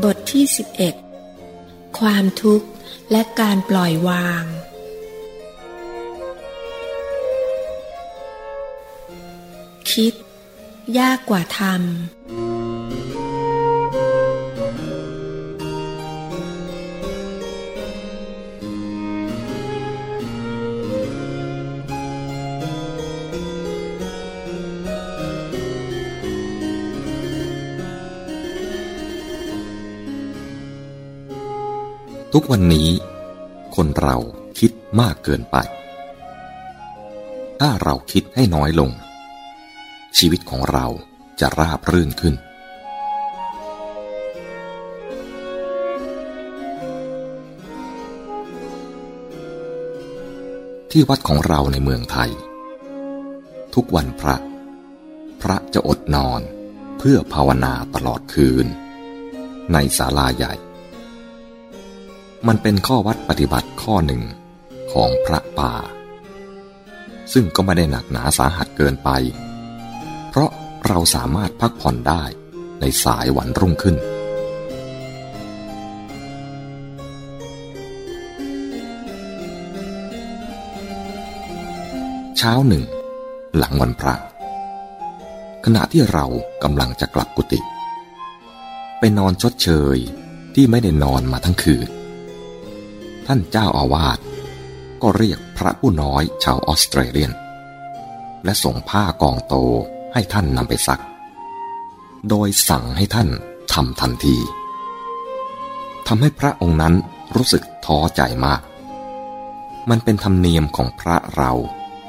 บทที่ 11 ความทุกข์และการปล่อยวาง คิด ยากกว่าทำ ทุกวันนี้ คนเราคิดมากเกินไป ถ้าเราคิดให้น้อยลง ชีวิตของเราจะราบรื่นขึ้น ที่วัดของเราในเมืองไทย ทุกวันพระ พระจะอดนอนเพื่อภาวนาตลอดคืน ในศาลาใหญ่ มันเป็นข้อวัดปฏิบัติข้อหนึ่งของพระป่า ซึ่งก็ไม่ได้หนักหนาสาหัสเกินไป เพราะเราสามารถพักผ่อนได้ในสายวันรุ่งขึ้น เช้าหนึ่ง หลังวันพระ ขณะที่เรากำลังจะกลับกุฏิไปนอนชดเชยที่ไม่ได้นอนมาทั้งคืน ท่านเจ้าอาวาสก็เรียกพระผู้น้อยชาวออสเตรเลียน และส่งผ้ากองโตให้ท่านนำไปซัก โดยสั่งให้ท่านทำทันทีทำให้พระองค์นั้นรู้สึกท้อใจมาก มันเป็นธรรมเนียมของพระเรา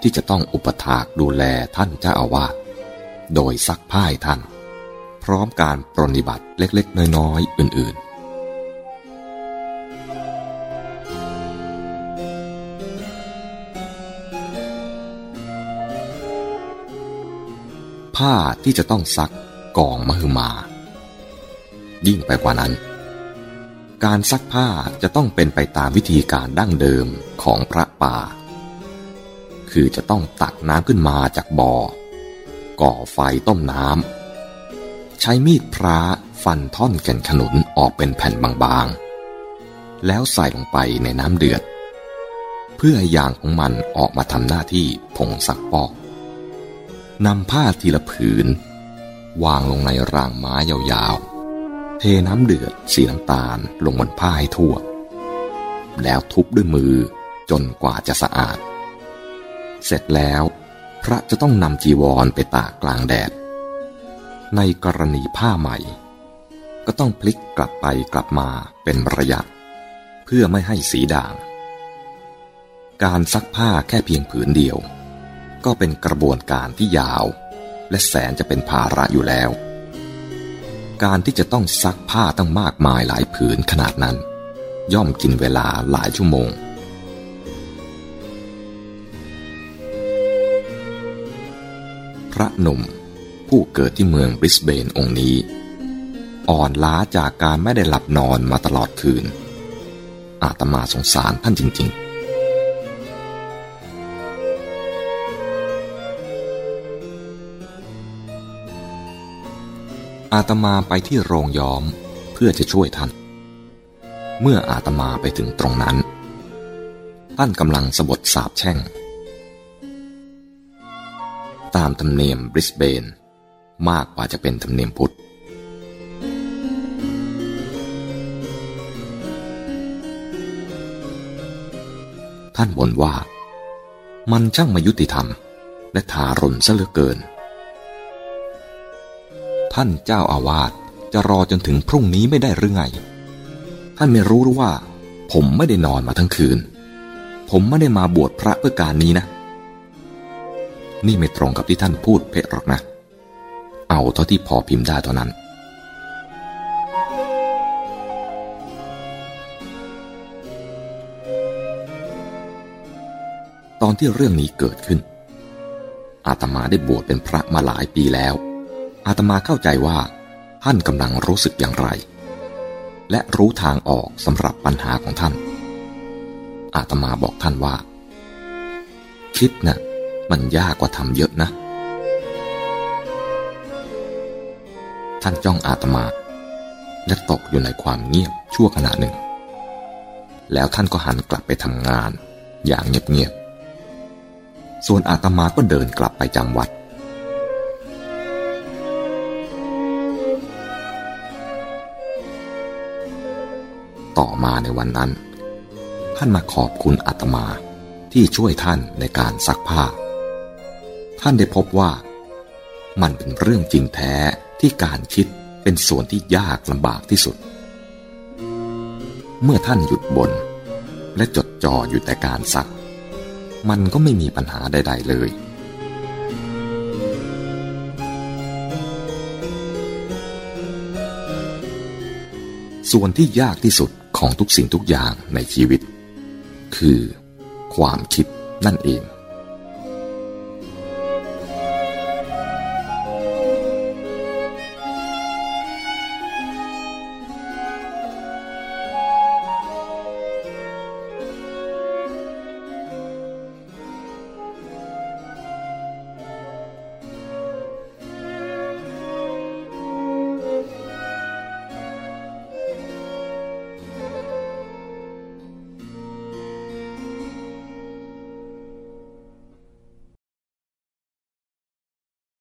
ที่จะต้องอุปถากดูแลท่านเจ้าอาวาสโดยซักผ้าให้ท่าน พร้อมการปรนิบัติเล็กๆ น้อยๆ อื่นๆ ผ้าที่จะต้องซักกองมหึมา ยิ่งไปกว่านั้น การซักผ้าจะต้องเป็นไปตามวิธีการดั้งเดิมของพระป่า คือจะต้องตักน้ำขึ้นมาจากบ่อ ก่อไฟต้มน้ำ ใช้มีดพระฟันท่อนแก่นขนุนออกเป็นแผ่นบางๆ แล้วใส่ลงไปในน้ำเดือด เพื่อให้ยางของมันออกมาทำหน้าที่ผงซักปอก นำผ้าทีละผืน วางลงในรางไม้ยาวๆ เทน้ำเดือดสีน้ำตาลลงบนผ้าให้ทั่ว แล้วทุบด้วยมือจนกว่าจะสะอาด เสร็จแล้ว พระจะต้องนำจีวรไปตากกลางแดด ในกรณีผ้าใหม่ ก็ต้องพลิกกลับไปกลับมาเป็นระยะ เพื่อไม่ให้สีด่าง การซักผ้าแค่เพียงผืนเดียว ก็เป็นกระบวนการที่ยาว และแสนจะเป็นภาระอยู่แล้ว การที่จะต้องซักผ้าตั้งมากมายหลายผืนขนาดนั้น ย่อมกินเวลาหลายชั่วโมง พระหนุ่มผู้เกิดที่เมืองบริสเบนองค์นี้ อ่อนล้าจากการไม่ได้หลับนอนมาตลอดคืน อาตมาสงสารท่านจริง ๆ อาตมาไปที่โรงย้อมเพื่อจะช่วยท่าน เมื่ออาตมาไปถึงตรงนั้น ท่านกำลังสบทสาบแช่ง ตามธรรมเนียมบริสเบน มากกว่าจะเป็นธรรมเนียมพุทธ ท่านบ่นว่า มันช่างมายุติธรรม และทารุณซะเหลือเกิน ท่านเจ้าอาวาสจะรอจนถึงพรุ่งนี้ไม่ได้หรือไง ท่านไม่รู้หรือว่า ผมไม่ได้นอนมาทั้งคืน ผมไม่ได้มาบวชพระเพื่อการนี้นะ นี่ไม่ตรงกับที่ท่านพูดเพะหรอกนะ เอาเท่าที่พอพิมพ์ได้เท่านั้น ตอนที่เรื่องนี้เกิดขึ้นอาตมาได้บวชเป็นพระมาหลายปีแล้ว อาตมาเข้าใจว่า ท่านกำลังรู้สึกอย่างไร และรู้ทางออกสำหรับปัญหาของท่าน อาตมาบอกท่านว่า คิดนะ่ะมันยากกว่าทำเยอะนะ ท่านจ้องอาตมา และตกอยู่ในความเงียบชั่วขณะหนึ่ง แล้วท่านก็หันกลับไปทำงาน อย่างเงียบๆ ส่วนอาตมาก็เดินกลับไปจำวัด ต่อมาในวันนั้น ท่านมาขอบคุณอาตมาที่ช่วยท่านในการซักผ้า ท่านได้พบว่า มันเป็นเรื่องจริงแท้ที่การคิดเป็นส่วนที่ยากลำบากที่สุด เมื่อท่านหยุดบน และจดจ่ออยู่แต่การซัก มันก็ไม่มีปัญหาใด ๆ เลยส่วนที่ยากที่สุด ของทุกสิ่งทุกอย่างในชีวิต คือความคิดนั่นเอง